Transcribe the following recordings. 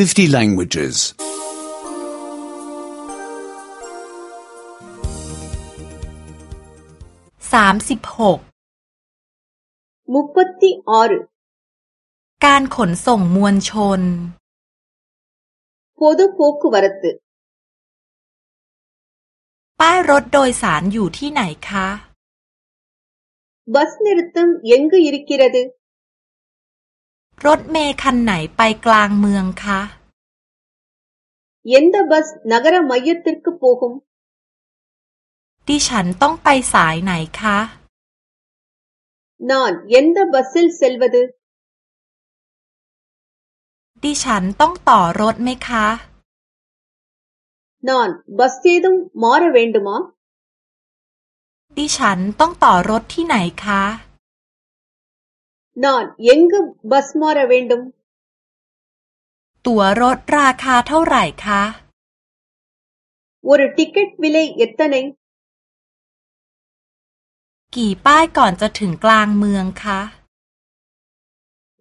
50 languages. 36มุปติออร์การขนส่งมวลชนโพดู ப ோ க ் க ுตป้ายรถโดยสารอยู่ที่ไหนคะบัส ந ிรு த ் த ம ் எங்கு இ ர ு க ்รถเมคันไหนไปกลางเมืองคะเ ந ் த ั ஸ บ நகர மையத்திற்கு ப ோ க ு ம ดิฉันต้องไปสายไหนคะนอนย எ น்ด ப บัสிิลเซลวดุดิฉันต้องต่อรถไหมคะนอนบัสเ ஏ ดุมมอร์เวนดุมอดิฉันต้องต่อรถที่ไหนคะนா ன ் எ ங ் க บ பஸ் ம อ ற வேண்டும் ตั๋วรถราคาเท่าไหร่คะวอร์ติเกตวิเลยเอตเนยกี่ป้ายก่อนจะถึงกลางเมืองคะ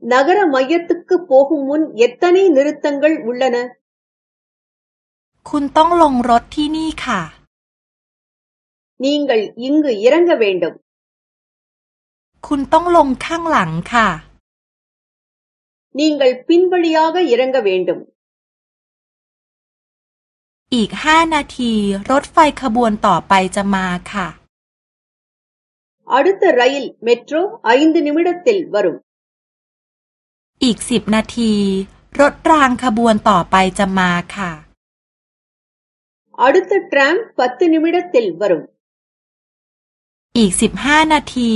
นักรมายตุกโปหุมุนเอตเนยนิรุตังกลุลลนะคุณต้องลงรถที่นี่ค่ะนิ่งกลยิงกยังกเวนดมคุณต้องลงข้างหลังค่ะ นี่งกับปินบริยากยังกับเวนดม อีกห้านาทีรถไฟขบวนต่อไปจะมาค่ะอาดุตรไรล์เมโทรอายินดนิมิดติลบรุมอีกสิบนาทีรถรางขบวนต่อไปจะมาค่ะอาดุตรแทรมปัตตนิมิดติลบรุมอีกสิบห้านาที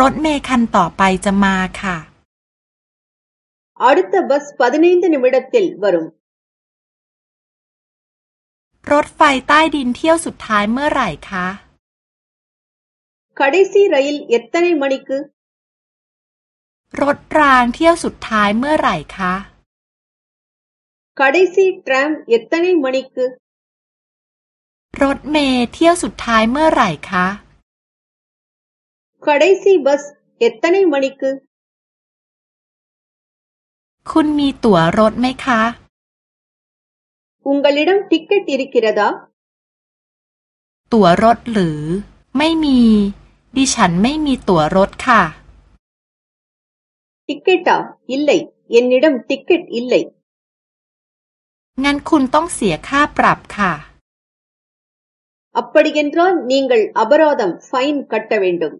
รถเมคันต่อไปจะมาค่ะอาดิตบัส் ப த ி ன น ந น த ด ந ி ம ต ட த ் த ร ல ்รถไฟใต้ดินเที่ยวสุดท้ายเมื่อไหร่คะคดีซีไรล์เอต்ตเน ம ண มันิกรถรางเที่ยวสุดท้ายเมื่อไหร่คะคดีซีทรัมเอต த ตเนை ம มันิกรถเมล์เที่ยวสุดท้ายเมื่อไหร่คะ க ட ைซีบัส எத்தனை மணிக்கு คุณมีตั๋วรถไหมคะุงกลิดมติ๊กเก็ตอริกิระดาตั๋วรถหรือไม่มี ดิฉันไม่มีตั๋วรถค่ะติ๊กเก็ตอ่ะอิลเลยเอ็นนิดมติ๊กเก็ตอิลเลยงั้นคุณต้องเสียค่าปรับค่ะอปปะดิเกนทรอนนิงกลอับรอดัมไฟน์คัตเตเวนดม